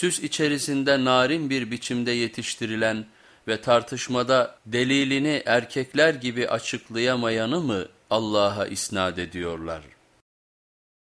süs içerisinde narin bir biçimde yetiştirilen ve tartışmada delilini erkekler gibi açıklayamayanı mı Allah'a isnat ediyorlar?''